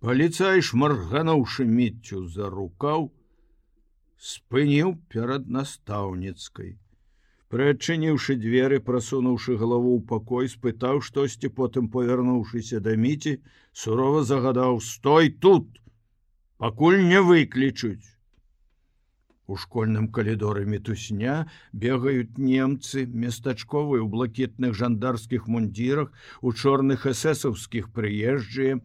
Паліцай шмаргануўшы міццю за рукаў, спыніў перад настаўніцкай. Прыадчыніўшы дзверы, прасунуўшы галаву ў пакой, спытаў штосьці, потым павярнуўшыся да міці, сурова загадаў: стой тут, пакуль не выключуць. У школьным калідоры мітусня бегаюць немцы, местачковыя ў блакітных жандарскіх мундзірах, у чорных эсэсаўскіх прыезджыя,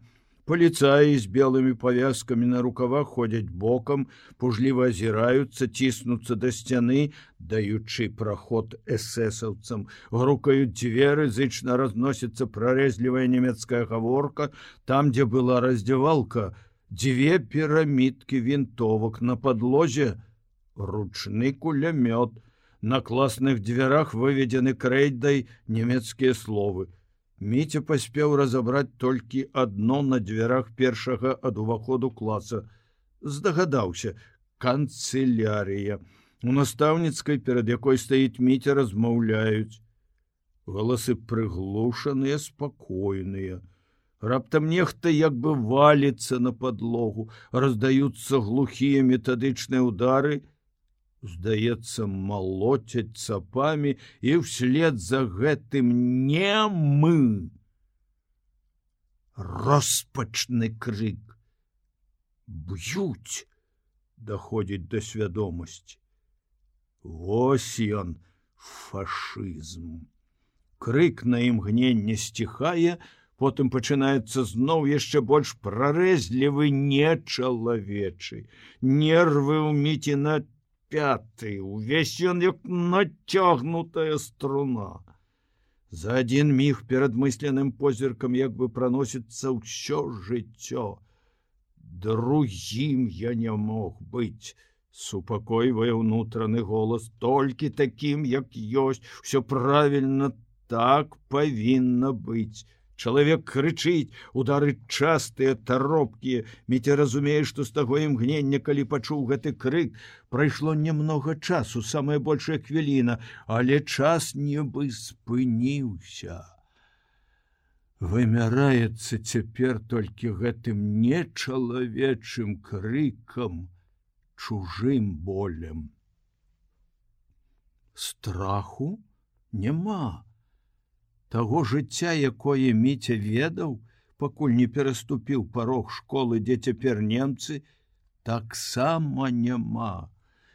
паліцаі з белымі павязкамі на рукавах ходзяць бокам, пужліва азіраюцца, ціснуцца да сцяны, даючы праход эсэсаўцам, грукаюць дзверы, зычна разносіцца прарэзлівая нямецкая гаворка, там, дзе была раздзявалка, дзве пірамідкі вінтовак на падлозе, ручны кулямёт. На класных дзвярах выведены крэйдай нямецкія словы. Міця паспеў разабраць толькі адно на дзвярах першага ад уваходу класа. Здагадаўся: канцелярія. У настаўніцкай, перад якой стаіць міця размаўляюць. Валасы прыглушаныя, спакойныя. Раптам нехта як бы валіцца на падлогу, раздаюцца глухія метадычныя удары, здаецца малоцяць цапамі і вслед за гэтым не мы. Роспачны крык. Б'юць даходзіць да свядомасці. Вось ён фашызм. Крык на імгненне сціхае потым пачынаецца зноў яшчэ больш прарэзлівы нечалавечы. Нервы ў міці на пяты увесь ён як нацягнутая струна. За один міг перад мысленным позіркам як бы праносіцца ўсё жыццё. Другім я не мог быць супакойвае ўнутраны голас толькі такім як ёсць все правільна так павінна быць Чалавек крычыць, удары частыя таропкія, Міця разумее, што з таго імгнення, калі пачуў гэты крык, прайшло немнога часу, самая большая хвіліна, але час нібы спыніўся. Вымяраецца цяпер толькі гэтым нечалавечым крыкам, чужым болем. Страху няма таго жыцця, якое міця ведаў, пакуль не пераступіў парог школы, дзе цяпер немцы, таксама няма.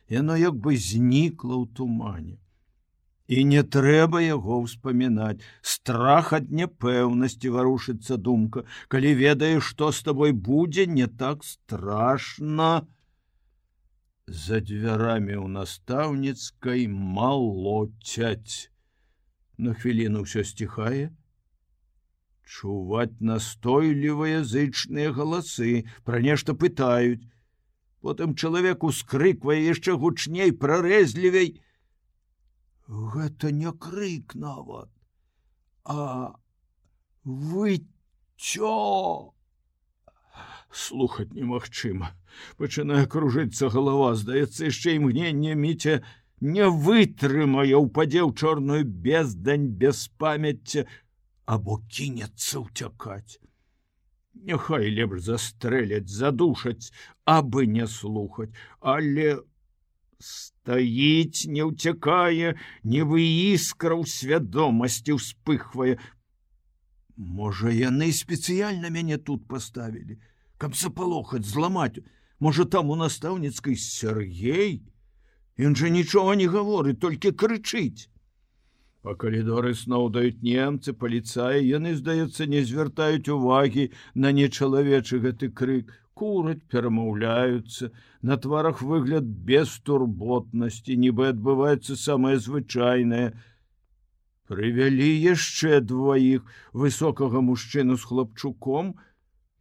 Яно як бы знікла ў тумане. І не трэба яго ўспамінаць. Страх ад няпэўнасці варушыцца думка, калі ведаеш, што з табой будзе не так страшна. За дзвярамі ў настаўніцкай малоцяць на хвіліну ўсё сціхае. Чуваць настойлівыя зычныя галасы пра нешта пытаюць. Потым чалавек ускрыквае яшчэ гучней прарэзлівей. Гэта не крык нават а вы чё слухаць немагчыма. Пачынае кружыцца галава здаецца яшчэ імгненне міця не вытрымае упадзе ў чорную бездань без памяцця або кінецца ўцякаць. Няхай лепш застрэляць, задушаць, абы не слухаць, але стаіць, не ўцякае, не вы іскра ў свядомасці ўспыхвае. Можа, яны спецыяльна мяне тут паставілі, каб запалохаць, зламаць, можа там у настаўніцкай Сергей, Ён жа нічога не гаворыць, толькі крычыць. Па калідоры сноў даюць немцы, паліцаі, яны, здаецца, не звяртаюць увагі на нечалавечы гэты крык, кураць, перамаўляюцца, на тварах выгляд без турботнасці, нібы адбываецца самае звычайнае. Прывялі яшчэ дваіх высокага мужчыну з хлапчуком,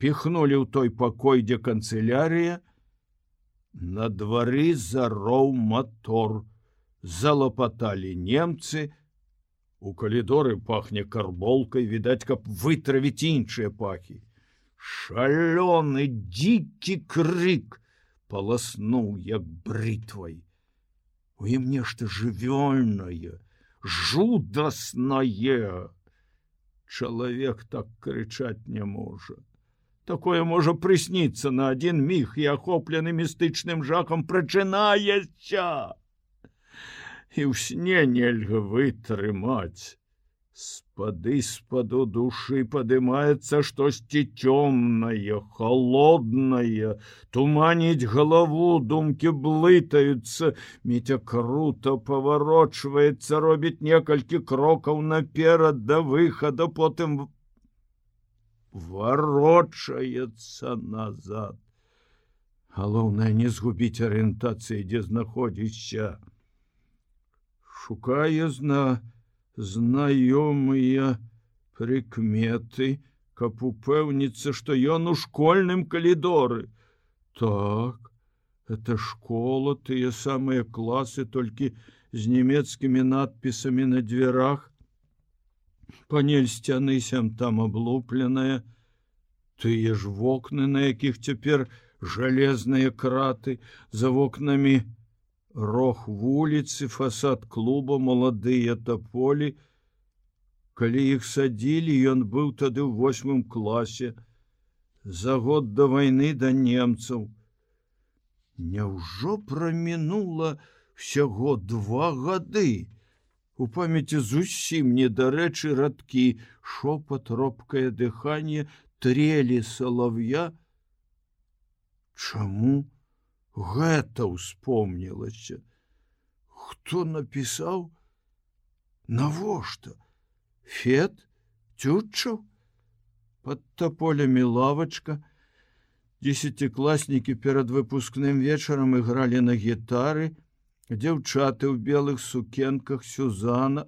піхнулі ў той пакой, дзе канцелярія, На двары зароў мотор, залапаталі немцы. У калідоры пахне карболкай, відаць, каб вытравіць іншыя пахі. Шалёны дзікі крык паласнуў як брытвай. У ім нешта жывёльнае, жудаснае. Чалавек так крычаць не можа. Такое можа прысніцца на адзін міг і ахоплены містычным жахам прачынаецца. І ў сне нельга вытрымаць. Спады спаду душы падымаецца штосьці цёмнае холоднае туманіць галаву думкі блытаюцца. Міця круто паварочваецца робіць некалькі крокаў наперад да выхада потым варочаецца назад галоўнае не згубіць арыентацыі дзе знаходзіся шукае зна знаёмыя прыкметы, каб упэўніцца, што ён у школьным калідоры. Так, это школа, тыя самыя класы толькі з нямецкімі надпісамі на дзвярах. Панель сцяны сям там аблупленая, тыя ж вокны, на якіх цяпер жалезныя краты. За вокнамі, рог вуліцы фасад клуба маладыя таполі калі іх садзілі ён быў тады ў восьмым класе за год да вайны да немцаў Няўжо прамінула всяго два гады у памяці зусім недарэчы радкі. Шопат робкае дыханне трелі салав'я. Чаму гэта успомнілася хто напісаў? Навошта? Фет цючаў под тополямі лавачка. Десятикласнікі перад выпускным вечарам ігралі на гітары дзяўчаты ў белых сукенках сюзана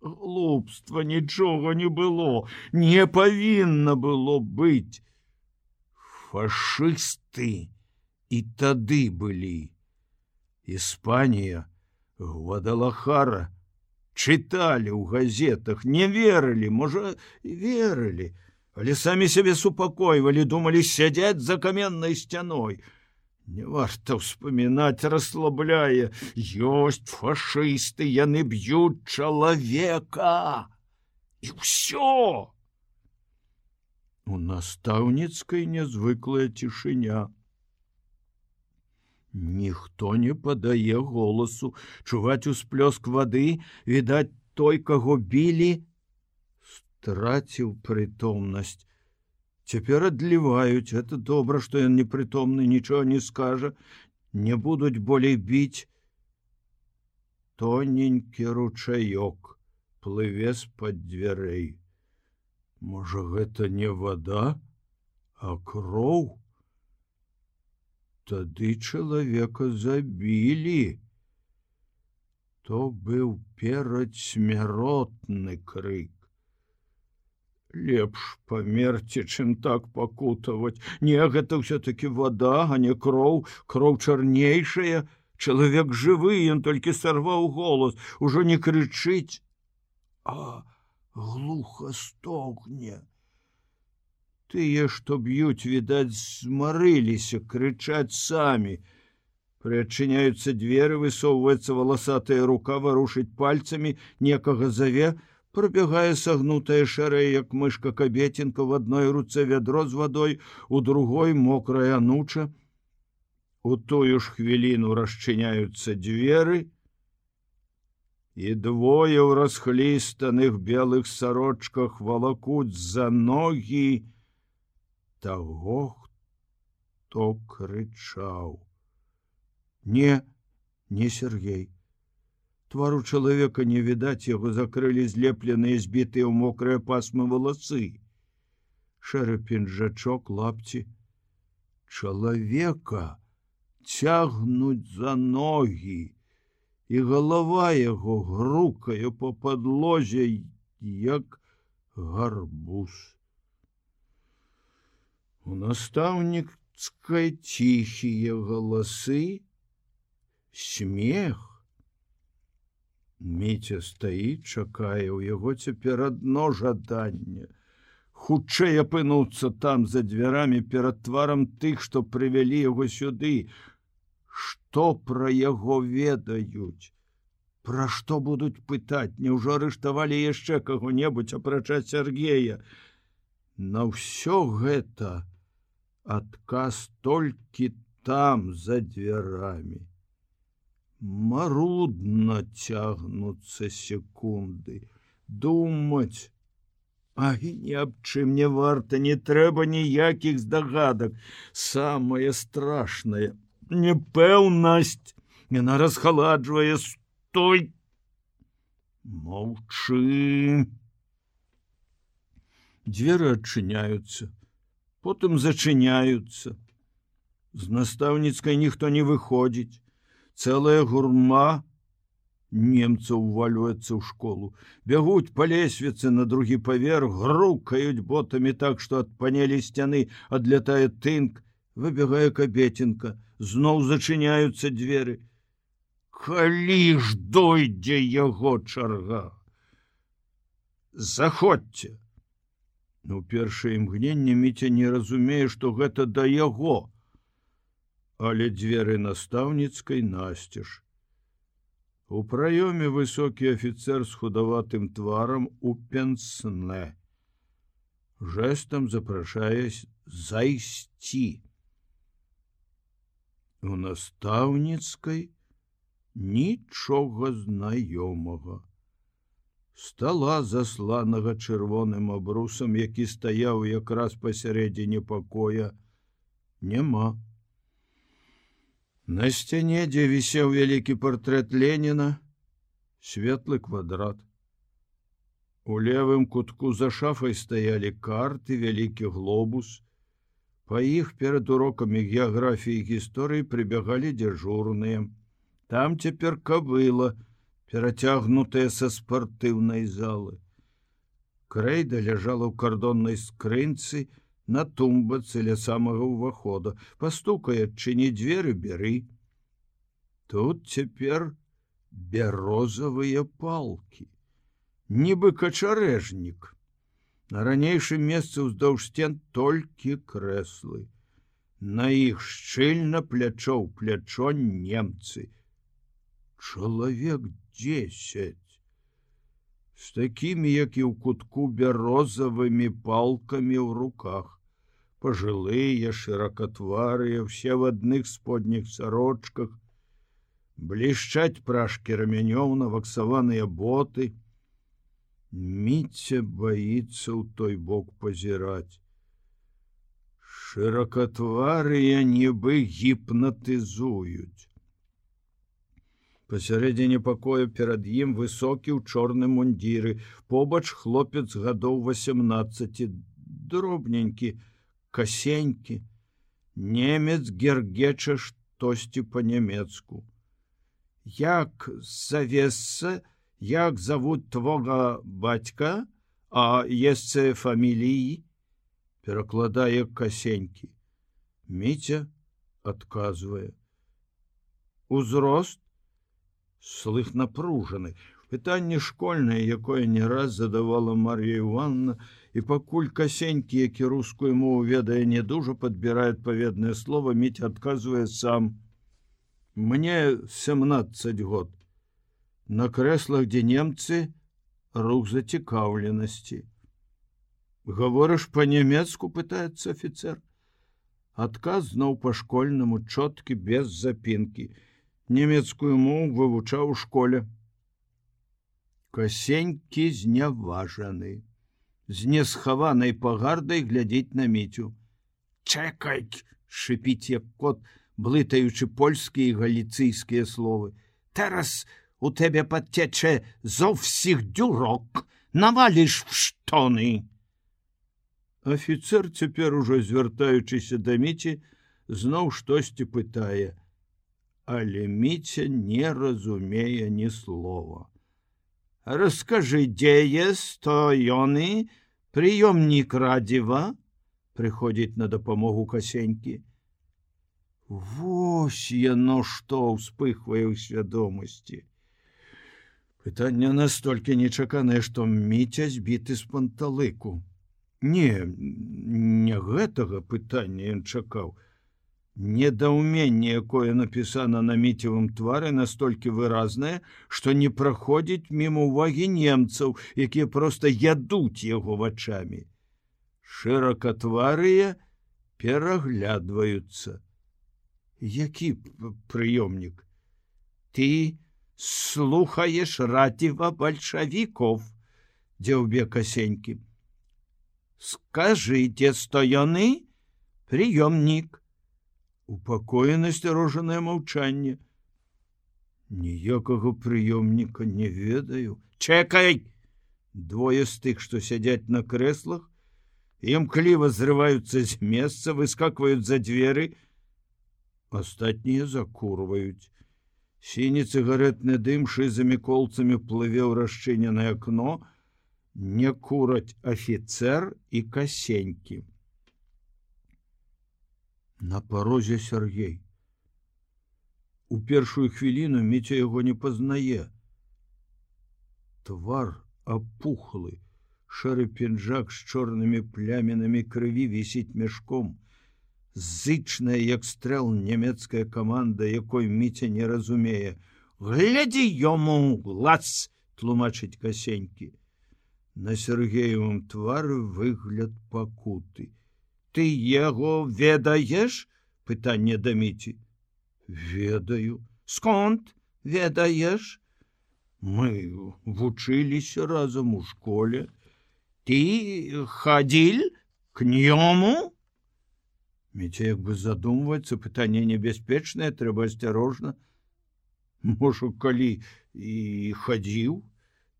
глупства нічога не было не павінна было быць фашысты і тады былі. Іспанія, Гвадалахара чыталі ў газетах, не верылі, можа, верылі, але самі сябе супакойвалі, думалі сядзяць за каменнай сцяной. Не варта ўспамінаць расслабляе, ёсць фашысты, яны б'юць чалавека і ўсё. У настаўніцкай нязвыклая цішыня. Ніхто не падае голасу, чуваць усплёск вады, відаць той, каго білі, страціў прытомнасць. Цяпер адліваюць, это добра, што ён непрытомны, нічого не скажа, не будуць болей біць. Тоненькі ручаёк плыве з-пад дзвярэй. Можа, гэта не вада, а кроў, тады чалавека забілі. То быў перадсмяротны крык. Лепш памерці, чым так пакутаваць. Не гэта ўсё-таки вода, а не кроў, кроў чарнейшая, чалавек жывы, ён толькі сарваў голос, ужо не крычыць, а глуха стогне. Тыя што б'юць відаць змарыліся крычаць самі. Прыадчыняюцца дзверы высоўваецца валасатая рука варушыць пальцамі некага заве пробягае сагнутая шарэя як мышка кабетінка в адной руцэ вядро з вадой у другой мокрая ануча. У тую ж хвіліну расчыняюцца дзверы і двое ў расхлістаных белых сарочках валакуць за ногі і таго хто крычаў. Не не Сергей твару чалавека не відаць яго закрылі злепленыя збітыя ў мокрыя пасмы валасы шэры пінжачок лапці чалавека цягнуць за ногі і галава яго грукае по падлозе як гарбуз. У настаўнікскай ціхія галасы, смех. Міця стаіць, чакае ў яго цяпер адно жаданне. Хутчэй апынуцца там за дзвярамі перад тварам тых, што прывялі яго сюды. Што пра яго ведаюць? Пра што будуць пытаць, Няўжо арыштавалі яшчэ каго-небудзь апрачаць Сергея. На ўсё гэта, адказ толькі там за дзвярамі марудна цягнуцца секунды. Думаць а ні аб чым не варта не трэба ніякіх здагадак. Самое страшное непэўнасць. Яна расхаладжвае стой! Молчы дзверы адчыняются потым зачыняются з настаўніцкай ніхто не выходзіць цэлая гурма немцаў увалюецца ў школу. Бягуць па лесвіцы на другі паверх грукаюць ботамі так што ад панелі сцяны адлятае тынк выбегае кабетенка зноў зачыняюцца дзверы. Калі ж дойдзе яго чарга? Заходзьце! Ну першае імгненне міця не разумее што гэта да яго але дзверы настаўніцкай насцеж. У праёме высокі афіцер з худаватым тварам у пенсне. Жэсам запрашае зайсці. У настаўніцкай нічога знаёмага. Стала засланага чырвоным абрусам які стаяў якраз пасярэдзіне пакоя. Няма на сцяне дзе вісеў вялікі партрэт ленина светлы квадрат. У левым кутку за шафай стаялі карты вялікі глобус. Па іх перад урокамі геаграфіі гісторыі прыбягалі дзяжурныя там цяпер кабыла на перацягнутыя са спартыўнай залы. Крэйда ляжала ў кардоннай скрынцы на тумбацы ля самага ўвахода, пастукае адчыні дзверы бяры. Тут цяпер бярозавыя палкі, нібы качарэжнік. На ранейшым месцы ўздоўж сцен толькі крэслы. На іх шчыльна плячоў плячо немцы. Чалавек 10 с такими як і ў кутку бярозавымі палкамі ў руках. Пожилые шырокатварыя все в адных сподніх сарочках. Блішчаць пражки рамянёў наваксаваныя боты. Міця боится ў той бок пазіраць. Шырокатварыя нібы гіпнатызуюць Пасярэдзіне пакою перад ім высокі ў чорным мундзіры, побач хлопец гадоў 18 дробненькі, касенькі. Немец гергеча штосьці па-нямецку. Як завесся, як завуць твога бацька, а есце фаміліі, перакладае касенькі. Міця адказвае: Узрост слых напружаны. Пытанне школьнае якое не раз задавала Марія Іванна і пакуль касенькі які рускую мову ведае не дужа подбірае адпаведнае слово міць адказвае сам. Мне 17 год. На крэслах дзе немцы рух зацікаўленасці гаворыш по-нямецку пытается офіцер адказ зноў па-школьнаму чоткі без запінкі нямецкую мову вывучаў у школе. Касенькі зняважаны, з несхаванай пагардай глядзець на міцю. Чакай, шыпіць як кот, блытаючы польскія і галіцыйскія словы. Тарас у тебе подцячэ зовсіх дюрок, наваліш в штоны. Афіцер цяпер ужо звяртаючыся да міці, зноў штосьці пытае: але міця не разумее ні слова. Раскажы, дзе есть то ёны, прыёмнік радзіва прыходзіць на дапамогу касенькі. Вось яно што ўспыхвае ў свядомасці. Пытанне настолькі нечаканае, што міця збіты з панталыку. Не, не гэтага пытання ён чакаў, Недаўменне, якое напісана на міцевым твары настолькі выразнае, што не праходзіць мімо увагі немцаў, якія проста ядуць яго вачами. Шыракатварыя пераглядваюцца. Які прыёмнік? Ты слухаеш раціва бальшавіков дзеўбе касенькі. Скажите сто яны прыёмнік упакоена насцярожанае маўчанне ніякага прыёмніка не ведаю. Чекай! Двое з тых што сядзяць на крэслах імкліва зрываюцца з месца выскакваюць за дзверы астатнія закурваюць сіні цыгаретны дым шызамі колцамі плыве ў расчыненае акно не кураць афіцер і касенькі на парозе Сергей. У першую хвіліну міця яго не пазнае твар опухлы шары пінжак з чорнымі плямінамі крыві вісіць мяшком зычная як стрэл нямецкая каманда якой міця не разумее глядзі ёму глаз тлумачыць касенькі на сергеевым твары выгляд пакуты ты яго ведаеш? Пытанне да міці ведаю. Сконт ведаеш? Мы вучыліся разам у школе. Ты хадзіль к нёму Міце як бы задумваецца пытанне небяспечнае трэба асцярожна. Можа калі і хадзіў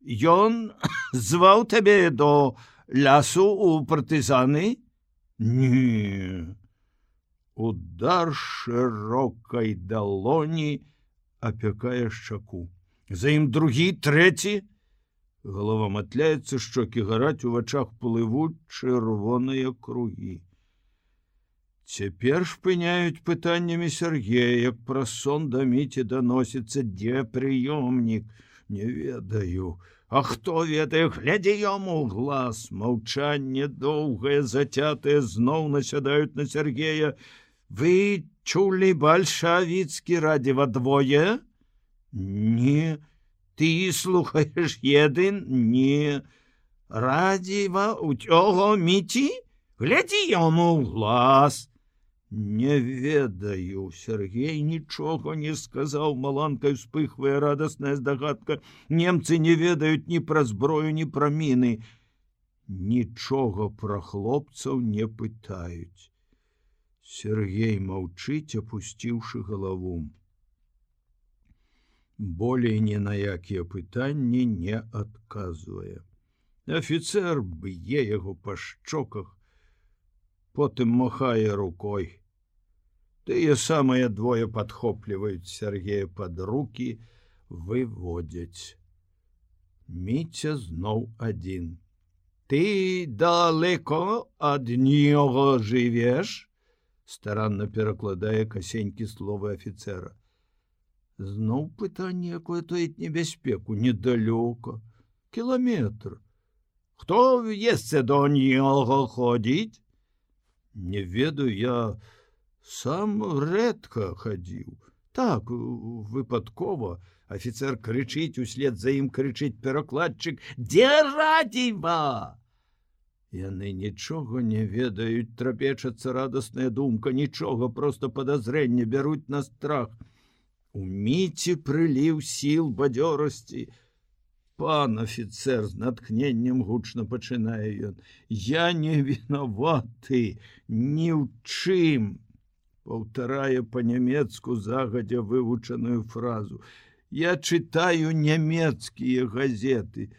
ён зваў табе до лясу у партызаны не удар шырокай далоні апякае шчаку за ім другі трэці голова матляецца шчокі гараць у вачах плывуць чырвоныя кругі цяпер шпыняюць пытаннямі Сергея як пра сон да міці даносіцца дзе прыёмнік не ведаю А хто ведае глядзе яму глаз маўчанне доўгае зацятае зноў насядаюць на Сергея. Вы чулі бальшавіцкі радзіва двое? Не ты слухаеш едын? Не радзіва у цього міці? Глядзі яму глаз не ведаю Сергей нічога не сказаў маланкай успыхвае радасная здагадка немцы не ведаюць ні пра зброю ні пра міны нічога пра хлопцаў не пытаюць Сергей маўчыць, опусціўшы галаву. Болей ні на якія пытанні не адказвае. Афіцер б'е яго па шчоках, потым махае рукой. Тыя самыя двое падхопліваюць Сергея пад руки, выводзяць. Міця зноў адзін. Ты далеко ад нього жывеш, старанна перакладае касенькі словы офіцера зноў пытанне якое тоіць небяспеку недалёка кіламетр хто есце до нього ходзіць не ведаю я сам рэдка хадзіў так выпадкова офіцер крычыць услед за ім крычыць перакладчык дзе радзіва Яны нічога не ведаюць, трапечацца радасная думка, нічога, просто падазрэнне бяруць на страх. У міці прыліў сіл бадзёрасці. Пан офіцер з натхненнем гучна пачынае ён. Я не вінаваты, ні ў чым, паўтарае па-нямецку загадзя вывучаную фразу. Я чытаю нямецкія газеты.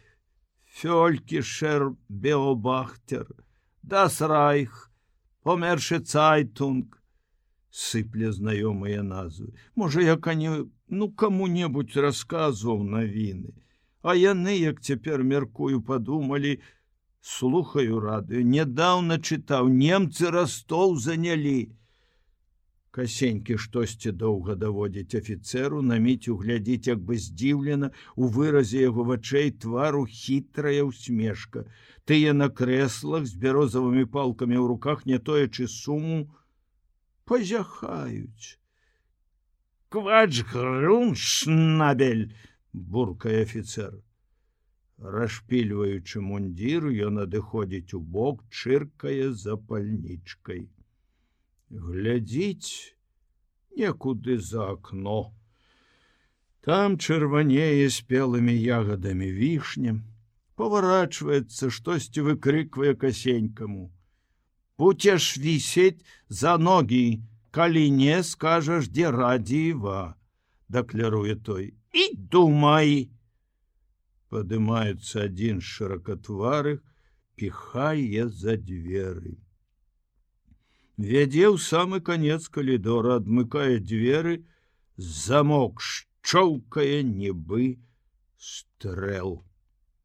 Фёлькішер Беобахтер, Das Райх, померше Цайтунг, сыпле знаёмыя назвы. Можа, я кані ну каму-небудзь расказваў навіны. А яны, як цяпер мяркую, падумалі, слухаю радыё, нядаўна чытаў, немцы растол занялі касенькі штосьці доўга даводзіць офіцеру наміць углядзіць як бы здзіўлена у выразе яго вачэй твару хітрая усмешка тыя на крэслах з бярозавымі палкамі ў руках не тоячы суму пазяхаюць квач груншнабель буркае офіцер расшпільваючы мундзіру ён адыходзіць у бок чыркае запальнічкай глядзіць некуды за акно. Там чырванее спелымі ягадамі вішня, паварачваецца штосьці выкрыквае касенькаму. Будзеш вісець за ногі, калі не скажаш, дзе радзіва, дакляруе той і думай. Падымаецца адзін з шыракатварых, піхае за дзверы. Вядзе ў самы канец калідора, адмыкае дзверы, замок шчоўкае нібы стрэл.